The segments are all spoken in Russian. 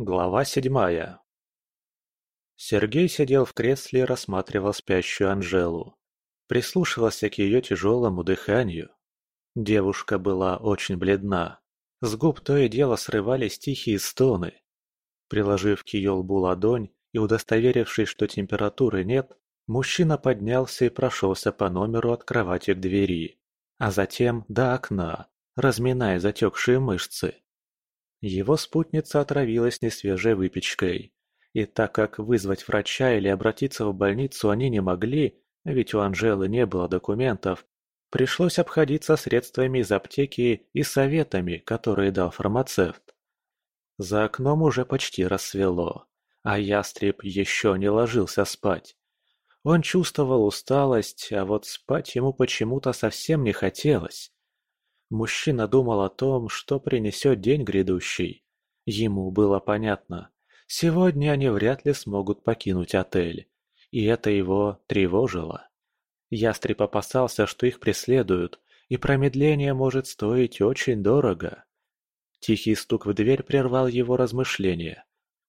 Глава седьмая Сергей сидел в кресле и рассматривал спящую Анжелу. Прислушивался к ее тяжелому дыханию. Девушка была очень бледна. С губ то и дело срывались тихие стоны. Приложив к ее лбу ладонь и удостоверившись, что температуры нет, мужчина поднялся и прошелся по номеру от кровати к двери, а затем до окна, разминая затекшие мышцы. Его спутница отравилась несвежей выпечкой. И так как вызвать врача или обратиться в больницу они не могли, ведь у Анжелы не было документов, пришлось обходиться средствами из аптеки и советами, которые дал фармацевт. За окном уже почти рассвело, а ястреб еще не ложился спать. Он чувствовал усталость, а вот спать ему почему-то совсем не хотелось. Мужчина думал о том, что принесет день грядущий. Ему было понятно, сегодня они вряд ли смогут покинуть отель, и это его тревожило. Ястреб опасался, что их преследуют, и промедление может стоить очень дорого. Тихий стук в дверь прервал его размышления.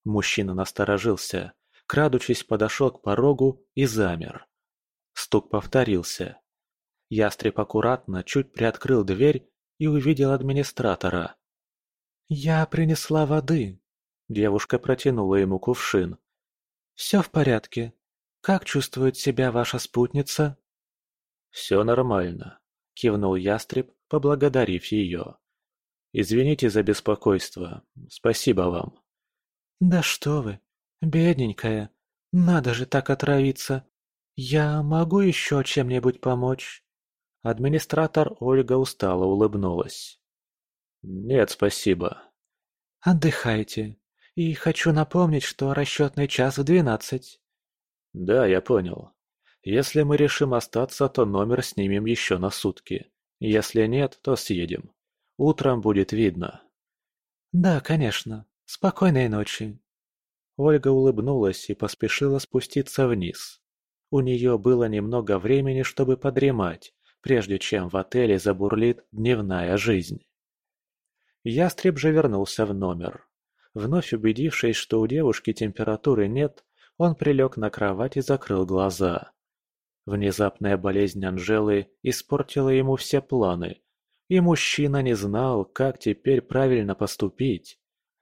Мужчина насторожился, крадучись подошел к порогу и замер. Стук повторился. Ястреб аккуратно чуть приоткрыл дверь и увидел администратора. «Я принесла воды», – девушка протянула ему кувшин. «Все в порядке. Как чувствует себя ваша спутница?» «Все нормально», – кивнул ястреб, поблагодарив ее. «Извините за беспокойство. Спасибо вам». «Да что вы, бедненькая, надо же так отравиться. Я могу еще чем-нибудь помочь?» Администратор Ольга устало улыбнулась. «Нет, спасибо». «Отдыхайте. И хочу напомнить, что расчетный час в двенадцать». «Да, я понял. Если мы решим остаться, то номер снимем еще на сутки. Если нет, то съедем. Утром будет видно». «Да, конечно. Спокойной ночи». Ольга улыбнулась и поспешила спуститься вниз. У нее было немного времени, чтобы подремать, прежде чем в отеле забурлит дневная жизнь. Ястреб же вернулся в номер. Вновь убедившись, что у девушки температуры нет, он прилег на кровать и закрыл глаза. Внезапная болезнь Анжелы испортила ему все планы, и мужчина не знал, как теперь правильно поступить.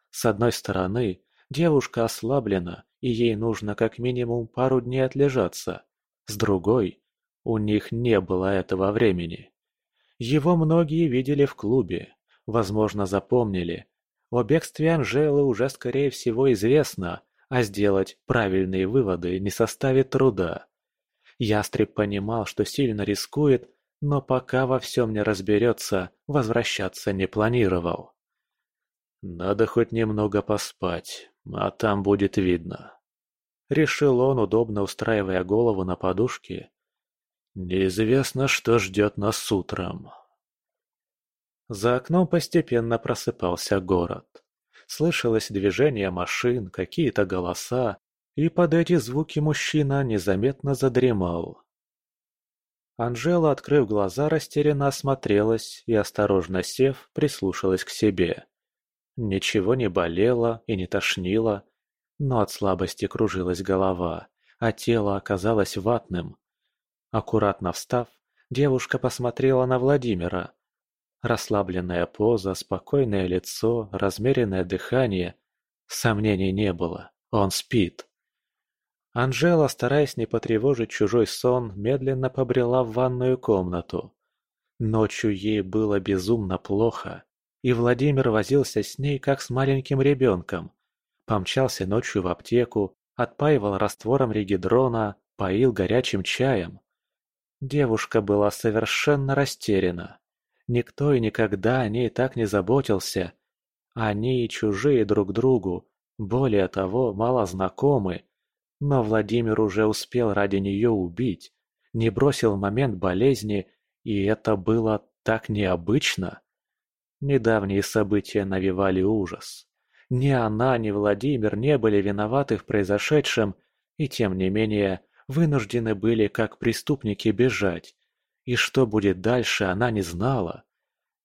С одной стороны, девушка ослаблена, и ей нужно как минимум пару дней отлежаться. С другой, у них не было этого времени. Его многие видели в клубе, возможно, запомнили. О бегстве Анжелы уже, скорее всего, известно, а сделать правильные выводы не составит труда. Ястреб понимал, что сильно рискует, но пока во всем не разберется, возвращаться не планировал. «Надо хоть немного поспать, а там будет видно», — решил он, удобно устраивая голову на подушке Неизвестно, что ждет нас утром. За окном постепенно просыпался город. Слышалось движение машин, какие-то голоса, и под эти звуки мужчина незаметно задремал. Анжела, открыв глаза, растерянно осмотрелась и, осторожно сев, прислушалась к себе. Ничего не болело и не тошнило, но от слабости кружилась голова, а тело оказалось ватным, Аккуратно встав, девушка посмотрела на Владимира. Расслабленная поза, спокойное лицо, размеренное дыхание. Сомнений не было. Он спит. Анжела, стараясь не потревожить чужой сон, медленно побрела в ванную комнату. Ночью ей было безумно плохо, и Владимир возился с ней, как с маленьким ребенком. Помчался ночью в аптеку, отпаивал раствором регидрона, поил горячим чаем. Девушка была совершенно растеряна. Никто и никогда о ней так не заботился. Они и чужие друг другу, более того, мало знакомы. Но Владимир уже успел ради нее убить, не бросил момент болезни, и это было так необычно. Недавние события навевали ужас. Ни она, ни Владимир не были виноваты в произошедшем, и тем не менее вынуждены были как преступники бежать. И что будет дальше, она не знала.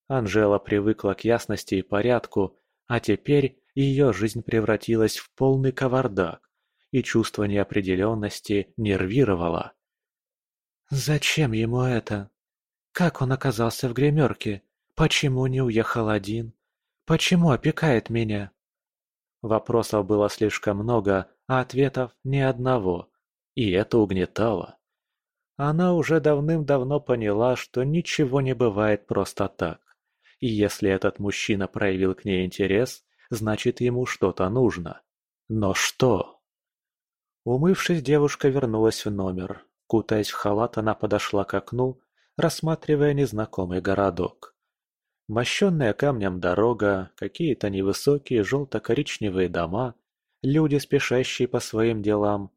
Анжела привыкла к ясности и порядку, а теперь ее жизнь превратилась в полный кавардак, и чувство неопределенности нервировало. «Зачем ему это? Как он оказался в гримерке? Почему не уехал один? Почему опекает меня?» Вопросов было слишком много, а ответов ни одного, и это угнетало. Она уже давным-давно поняла, что ничего не бывает просто так. И если этот мужчина проявил к ней интерес, значит ему что-то нужно. Но что? Умывшись, девушка вернулась в номер. Кутаясь в халат, она подошла к окну, рассматривая незнакомый городок. Мощенная камнем дорога, какие-то невысокие желто-коричневые дома, люди, спешащие по своим делам.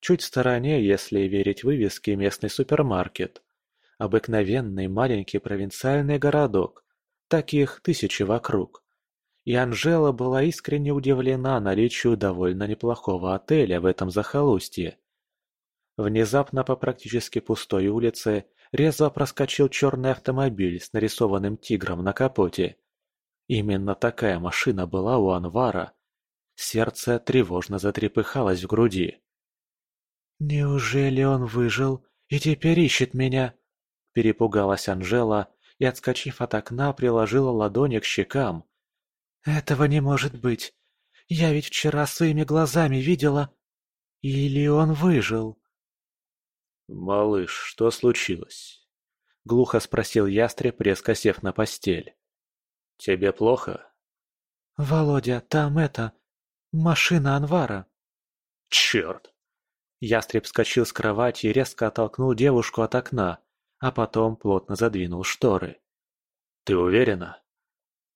Чуть в стороне, если верить вывеске, местный супермаркет. Обыкновенный маленький провинциальный городок. Таких тысячи вокруг. И Анжела была искренне удивлена наличию довольно неплохого отеля в этом захолустье. Внезапно по практически пустой улице резво проскочил черный автомобиль с нарисованным тигром на капоте. Именно такая машина была у Анвара. Сердце тревожно затрепыхалось в груди. «Неужели он выжил и теперь ищет меня?» Перепугалась Анжела и, отскочив от окна, приложила ладони к щекам. «Этого не может быть! Я ведь вчера своими глазами видела... Или он выжил?» «Малыш, что случилось?» — глухо спросил ястреб, резко сев на постель. «Тебе плохо?» «Володя, там это... машина Анвара». «Черт!» Ястреб вскочил с кровати и резко оттолкнул девушку от окна, а потом плотно задвинул шторы. «Ты уверена?»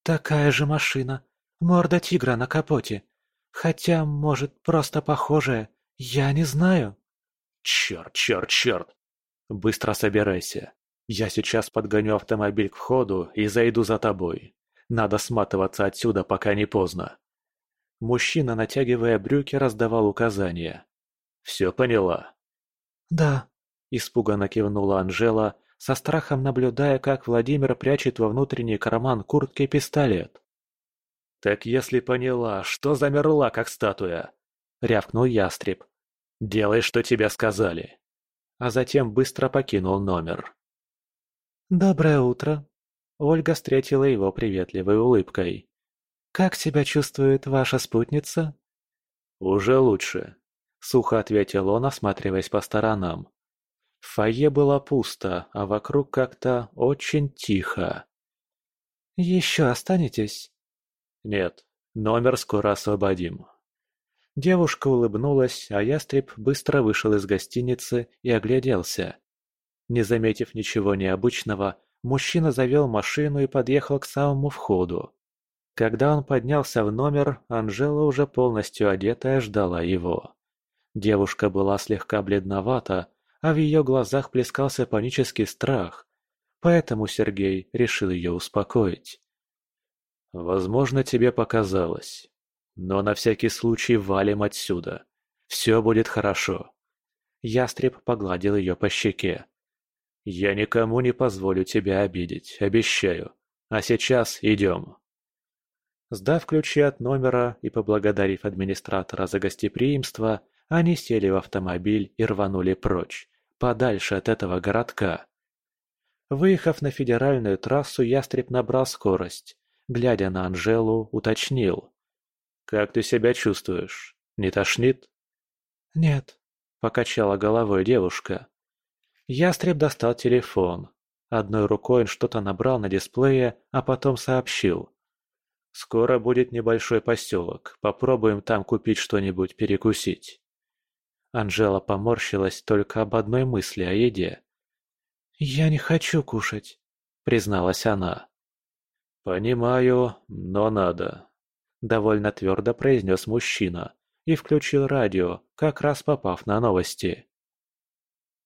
«Такая же машина. Морда тигра на капоте. Хотя, может, просто похожая. Я не знаю». «Черт, черт, черт! Быстро собирайся. Я сейчас подгоню автомобиль к входу и зайду за тобой. Надо сматываться отсюда, пока не поздно». Мужчина, натягивая брюки, раздавал указания. «Все поняла?» «Да», – испуганно кивнула Анжела, со страхом наблюдая, как Владимир прячет во внутренний карман куртки пистолет. «Так если поняла, что замерла, как статуя?» – рявкнул ястреб. «Делай, что тебе сказали!» А затем быстро покинул номер. «Доброе утро!» Ольга встретила его приветливой улыбкой. «Как себя чувствует ваша спутница?» «Уже лучше», — сухо ответил он, осматриваясь по сторонам. В фойе было пусто, а вокруг как-то очень тихо. «Еще останетесь?» «Нет, номер скоро освободим». Девушка улыбнулась, а ястреб быстро вышел из гостиницы и огляделся. Не заметив ничего необычного, мужчина завел машину и подъехал к самому входу. Когда он поднялся в номер, Анжела уже полностью одетая ждала его. Девушка была слегка бледновата, а в ее глазах плескался панический страх, поэтому Сергей решил ее успокоить. «Возможно, тебе показалось. Но на всякий случай валим отсюда. Все будет хорошо. Ястреб погладил ее по щеке. Я никому не позволю тебя обидеть, обещаю. А сейчас идем. Сдав ключи от номера и поблагодарив администратора за гостеприимство, они сели в автомобиль и рванули прочь, подальше от этого городка. Выехав на федеральную трассу, ястреб набрал скорость. Глядя на Анжелу, уточнил. «Как ты себя чувствуешь? Не тошнит?» «Нет», — покачала головой девушка. Ястреб достал телефон. Одной рукой он что-то набрал на дисплее, а потом сообщил. «Скоро будет небольшой поселок. Попробуем там купить что-нибудь перекусить». Анжела поморщилась только об одной мысли о еде. «Я не хочу кушать», — призналась она. «Понимаю, но надо», довольно твердо произнес мужчина и включил радио, как раз попав на новости.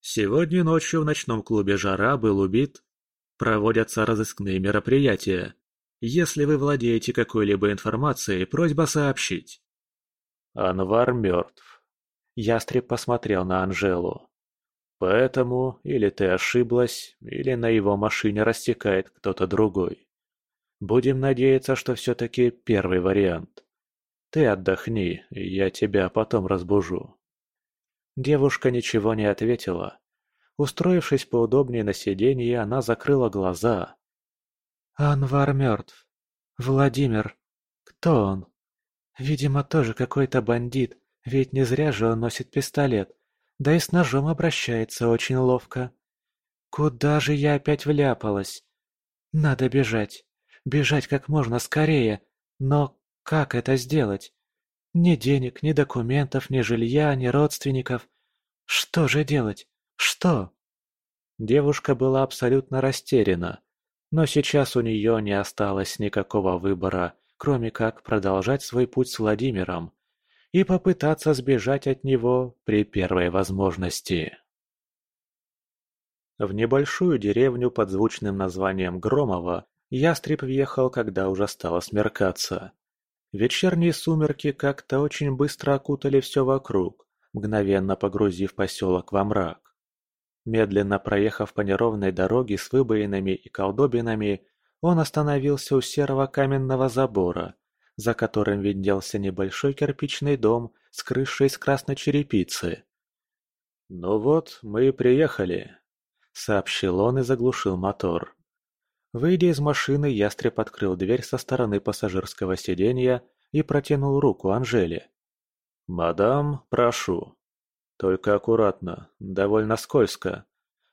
Сегодня ночью в ночном клубе «Жара» был убит. Проводятся разыскные мероприятия. Если вы владеете какой-либо информацией, просьба сообщить. Анвар мертв. Ястреб посмотрел на Анжелу. Поэтому или ты ошиблась, или на его машине растекает кто-то другой. Будем надеяться, что все-таки первый вариант. Ты отдохни, я тебя потом разбужу». Девушка ничего не ответила. Устроившись поудобнее на сиденье, она закрыла глаза. «Анвар мертв. Владимир. Кто он? Видимо, тоже какой-то бандит, ведь не зря же он носит пистолет, да и с ножом обращается очень ловко. Куда же я опять вляпалась? Надо бежать. Бежать как можно скорее. Но как это сделать? Ни денег, ни документов, ни жилья, ни родственников. Что же делать? Что? Девушка была абсолютно растеряна, но сейчас у нее не осталось никакого выбора, кроме как продолжать свой путь с Владимиром и попытаться сбежать от него при первой возможности. В небольшую деревню под звучным названием Громово ястреб въехал, когда уже стало смеркаться. Вечерние сумерки как-то очень быстро окутали все вокруг, мгновенно погрузив поселок во мрак. Медленно проехав по неровной дороге с выбоинами и колдобинами, он остановился у серого каменного забора, за которым виднелся небольшой кирпичный дом с крышей из красной черепицы. «Ну вот, мы и приехали», — сообщил он и заглушил мотор. Выйдя из машины, ястреб открыл дверь со стороны пассажирского сиденья и протянул руку Анжеле. «Мадам, прошу». Только аккуратно, довольно скользко.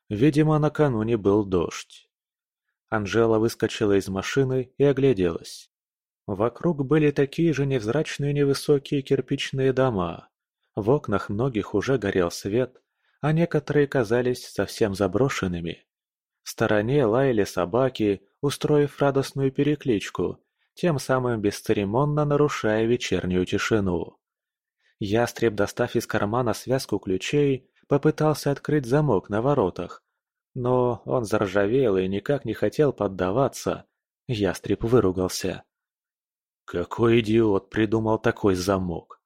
Видимо, накануне был дождь. Анжела выскочила из машины и огляделась. Вокруг были такие же невзрачные невысокие кирпичные дома. В окнах многих уже горел свет, а некоторые казались совсем заброшенными. В стороне лаяли собаки, устроив радостную перекличку, тем самым бесцеремонно нарушая вечернюю тишину. Ястреб, достав из кармана связку ключей, попытался открыть замок на воротах. Но он заржавел и никак не хотел поддаваться. Ястреб выругался. «Какой идиот придумал такой замок?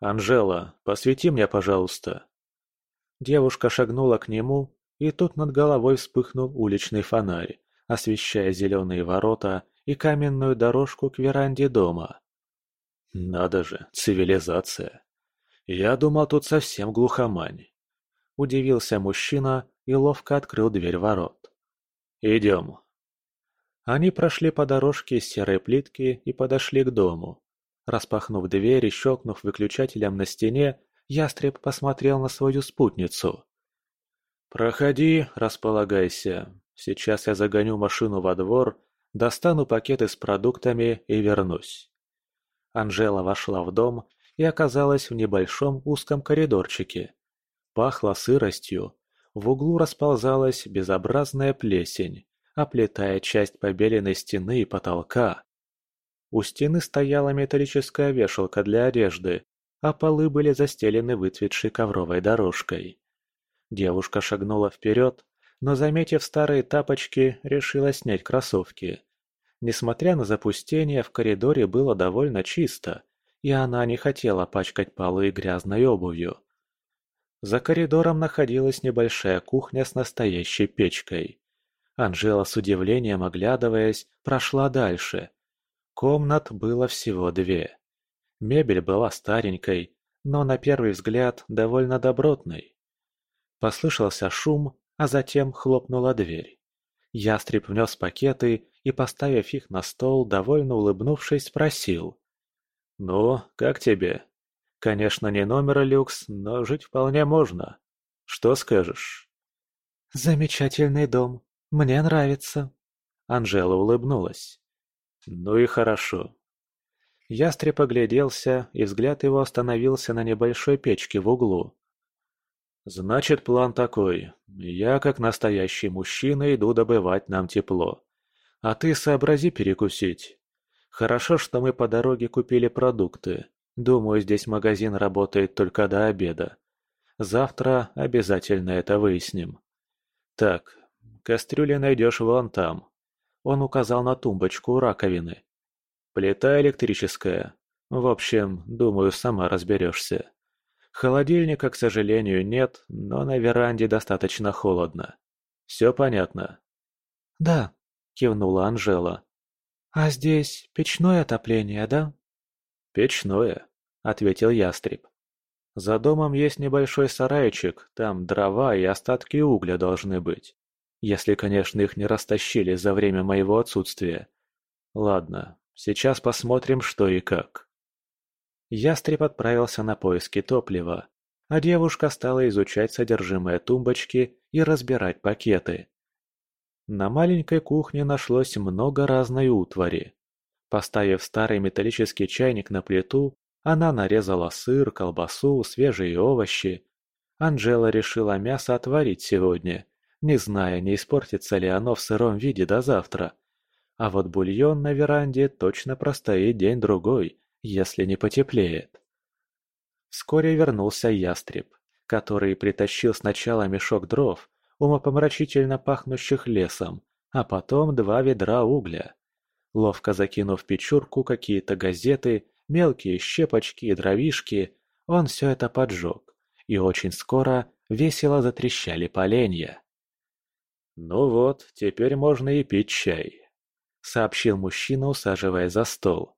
Анжела, посвети мне, пожалуйста». Девушка шагнула к нему и тут над головой вспыхнул уличный фонарь, освещая зеленые ворота и каменную дорожку к веранде дома. Надо же, цивилизация. Я думал, тут совсем глухомань. Удивился мужчина и ловко открыл дверь ворот. «Идем». Они прошли по дорожке из серой плитки и подошли к дому. Распахнув дверь и щелкнув выключателем на стене, ястреб посмотрел на свою спутницу. «Проходи, располагайся. Сейчас я загоню машину во двор, достану пакеты с продуктами и вернусь». Анжела вошла в дом и оказалась в небольшом узком коридорчике. Пахло сыростью, в углу расползалась безобразная плесень, оплетая часть побеленной стены и потолка. У стены стояла металлическая вешалка для одежды, а полы были застелены выцветшей ковровой дорожкой. Девушка шагнула вперед, но, заметив старые тапочки, решила снять кроссовки. Несмотря на запустение, в коридоре было довольно чисто, и она не хотела пачкать полы грязной обувью. За коридором находилась небольшая кухня с настоящей печкой. Анжела с удивлением оглядываясь, прошла дальше. Комнат было всего две. Мебель была старенькой, но на первый взгляд довольно добротной. Послышался шум, а затем хлопнула дверь. Ястреб внес пакеты и, поставив их на стол, довольно улыбнувшись, спросил. «Ну, как тебе? Конечно, не номер люкс, но жить вполне можно. Что скажешь?» «Замечательный дом. Мне нравится». Анжела улыбнулась. «Ну и хорошо». Ястреб огляделся, и взгляд его остановился на небольшой печке в углу. Значит, план такой. Я, как настоящий мужчина, иду добывать нам тепло. А ты сообрази перекусить. Хорошо, что мы по дороге купили продукты. Думаю, здесь магазин работает только до обеда. Завтра обязательно это выясним. Так, кастрюли найдешь вон там. Он указал на тумбочку у раковины. Плита электрическая. В общем, думаю, сама разберешься. Холодильника, к сожалению, нет, но на веранде достаточно холодно. Все понятно?» «Да», — кивнула Анжела. «А здесь печное отопление, да?» «Печное», — ответил ястреб. «За домом есть небольшой сарайчик, там дрова и остатки угля должны быть. Если, конечно, их не растащили за время моего отсутствия. Ладно, сейчас посмотрим, что и как». Ястреб отправился на поиски топлива, а девушка стала изучать содержимое тумбочки и разбирать пакеты. На маленькой кухне нашлось много разной утвари. Поставив старый металлический чайник на плиту, она нарезала сыр, колбасу, свежие овощи. Анжела решила мясо отварить сегодня, не зная, не испортится ли оно в сыром виде до завтра. А вот бульон на веранде точно простоит день-другой, если не потеплеет. Вскоре вернулся ястреб, который притащил сначала мешок дров, умопомрачительно пахнущих лесом, а потом два ведра угля. Ловко закинув в печурку какие-то газеты, мелкие щепочки и дровишки, он все это поджег, и очень скоро весело затрещали поленья. «Ну вот, теперь можно и пить чай», — сообщил мужчина, усаживая за стол.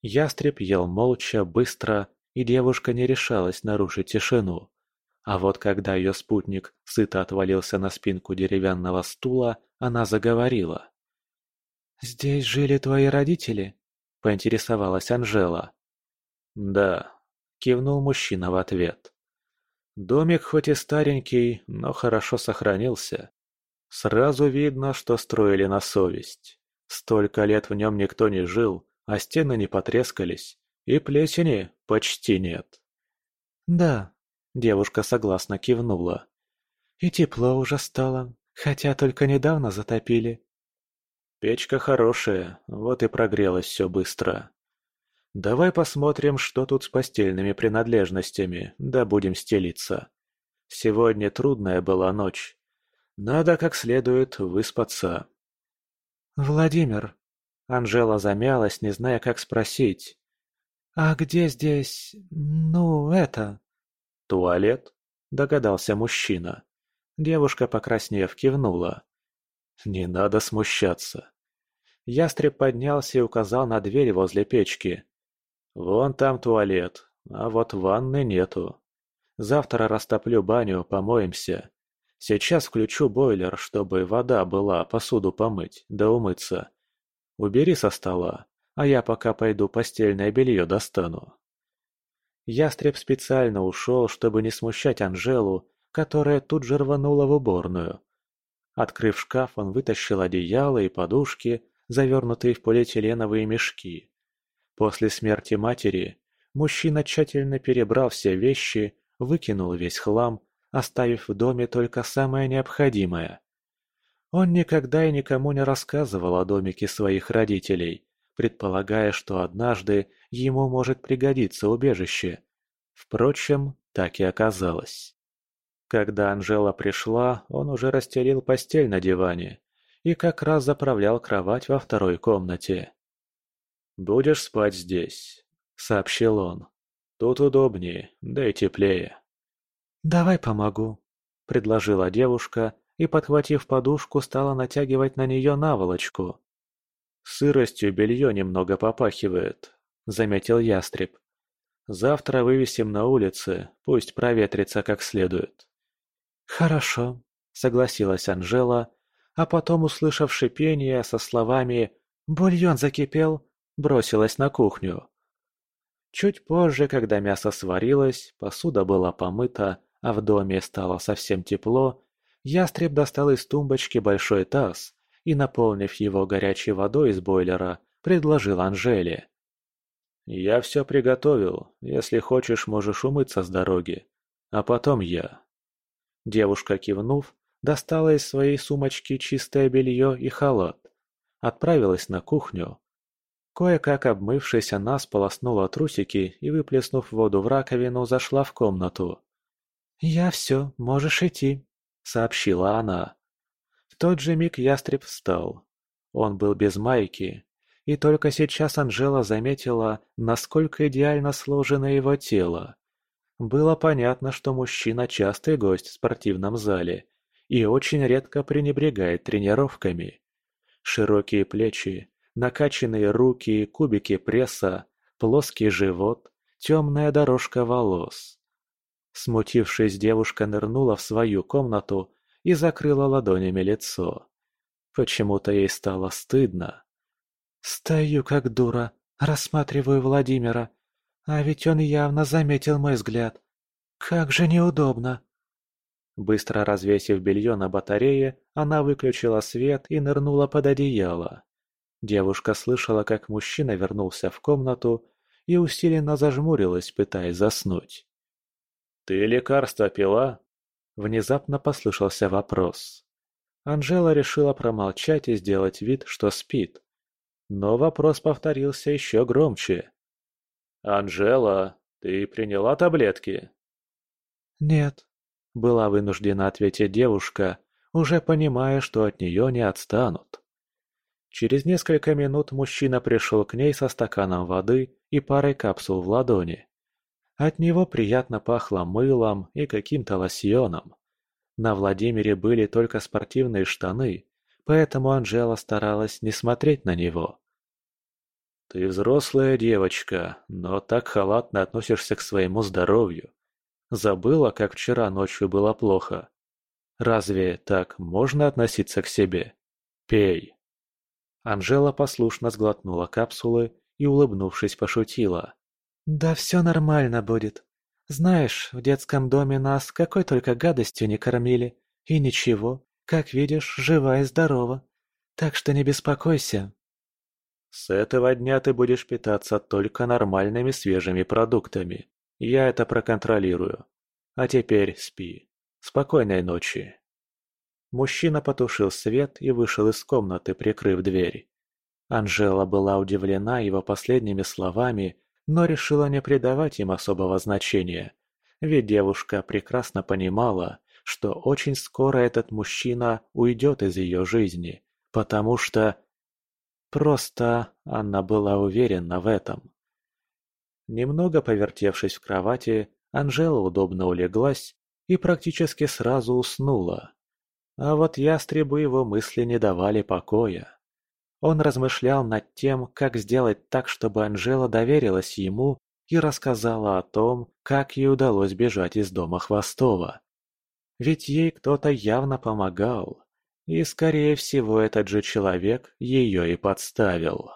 Ястреб ел молча, быстро, и девушка не решалась нарушить тишину. А вот когда ее спутник сыто отвалился на спинку деревянного стула, она заговорила. «Здесь жили твои родители?» – поинтересовалась Анжела. «Да», – кивнул мужчина в ответ. «Домик хоть и старенький, но хорошо сохранился. Сразу видно, что строили на совесть. Столько лет в нем никто не жил, а стены не потрескались, и плесени почти нет». «Да», – девушка согласно кивнула. «И тепло уже стало, хотя только недавно затопили. Печка хорошая, вот и прогрелось все быстро. Давай посмотрим, что тут с постельными принадлежностями, да будем стелиться. Сегодня трудная была ночь. Надо как следует выспаться. Владимир. Анжела замялась, не зная, как спросить. «А где здесь... ну, это...» «Туалет?» – догадался мужчина. Девушка, покраснев, кивнула. Не надо смущаться. Ястреб поднялся и указал на дверь возле печки. Вон там туалет, а вот ванны нету. Завтра растоплю баню, помоемся. Сейчас включу бойлер, чтобы вода была посуду помыть, да умыться. Убери со стола, а я пока пойду постельное белье достану. Ястреб специально ушел, чтобы не смущать Анжелу, которая тут же рванула в уборную. Открыв шкаф, он вытащил одеяло и подушки, завернутые в полиэтиленовые мешки. После смерти матери мужчина тщательно перебрал все вещи, выкинул весь хлам, оставив в доме только самое необходимое. Он никогда и никому не рассказывал о домике своих родителей, предполагая, что однажды ему может пригодиться убежище. Впрочем, так и оказалось. Когда Анжела пришла, он уже расстелил постель на диване и как раз заправлял кровать во второй комнате. «Будешь спать здесь», — сообщил он. «Тут удобнее, да и теплее». «Давай помогу», — предложила девушка и, подхватив подушку, стала натягивать на нее наволочку. «Сыростью белье немного попахивает», — заметил ястреб. «Завтра вывесим на улице, пусть проветрится как следует». «Хорошо», — согласилась Анжела, а потом, услышав шипение со словами «Бульон закипел», бросилась на кухню. Чуть позже, когда мясо сварилось, посуда была помыта, а в доме стало совсем тепло, ястреб достал из тумбочки большой таз и, наполнив его горячей водой из бойлера, предложил Анжеле. «Я все приготовил, если хочешь, можешь умыться с дороги, а потом я». Девушка, кивнув, достала из своей сумочки чистое белье и халат. Отправилась на кухню. Кое-как обмывшись, она сполоснула трусики и, выплеснув воду в раковину, зашла в комнату. «Я все, можешь идти», — сообщила она. В тот же миг ястреб встал. Он был без майки, и только сейчас Анжела заметила, насколько идеально сложено его тело. Было понятно, что мужчина частый гость в спортивном зале и очень редко пренебрегает тренировками. Широкие плечи, накачанные руки, кубики пресса, плоский живот, темная дорожка волос. Смутившись, девушка нырнула в свою комнату и закрыла ладонями лицо. Почему-то ей стало стыдно. «Стою как дура, рассматриваю Владимира, а ведь он явно заметил мой взгляд. Как же неудобно!» Быстро развесив белье на батарее, она выключила свет и нырнула под одеяло. Девушка слышала, как мужчина вернулся в комнату и усиленно зажмурилась, пытаясь заснуть. «Ты лекарство пила?» Внезапно послышался вопрос. Анжела решила промолчать и сделать вид, что спит. Но вопрос повторился еще громче. «Анжела, ты приняла таблетки?» «Нет», — была вынуждена ответить девушка, уже понимая, что от нее не отстанут. Через несколько минут мужчина пришел к ней со стаканом воды и парой капсул в ладони. От него приятно пахло мылом и каким-то лосьоном. На Владимире были только спортивные штаны, поэтому Анжела старалась не смотреть на него. «Ты взрослая девочка, но так халатно относишься к своему здоровью. Забыла, как вчера ночью было плохо. Разве так можно относиться к себе? Пей!» Анжела послушно сглотнула капсулы и, улыбнувшись, пошутила. «Да все нормально будет. Знаешь, в детском доме нас какой только гадостью не кормили. И ничего, как видишь, жива и здорова. Так что не беспокойся». «С этого дня ты будешь питаться только нормальными свежими продуктами. Я это проконтролирую. А теперь спи. Спокойной ночи». Мужчина потушил свет и вышел из комнаты, прикрыв дверь. Анжела была удивлена его последними словами, но решила не придавать им особого значения. Ведь девушка прекрасно понимала, что очень скоро этот мужчина уйдет из ее жизни, потому что... Просто она была уверена в этом. Немного повертевшись в кровати, Анжела удобно улеглась и практически сразу уснула. А вот ястребу его мысли не давали покоя. Он размышлял над тем, как сделать так, чтобы Анжела доверилась ему и рассказала о том, как ей удалось бежать из дома Хвостова. Ведь ей кто-то явно помогал, и, скорее всего, этот же человек ее и подставил.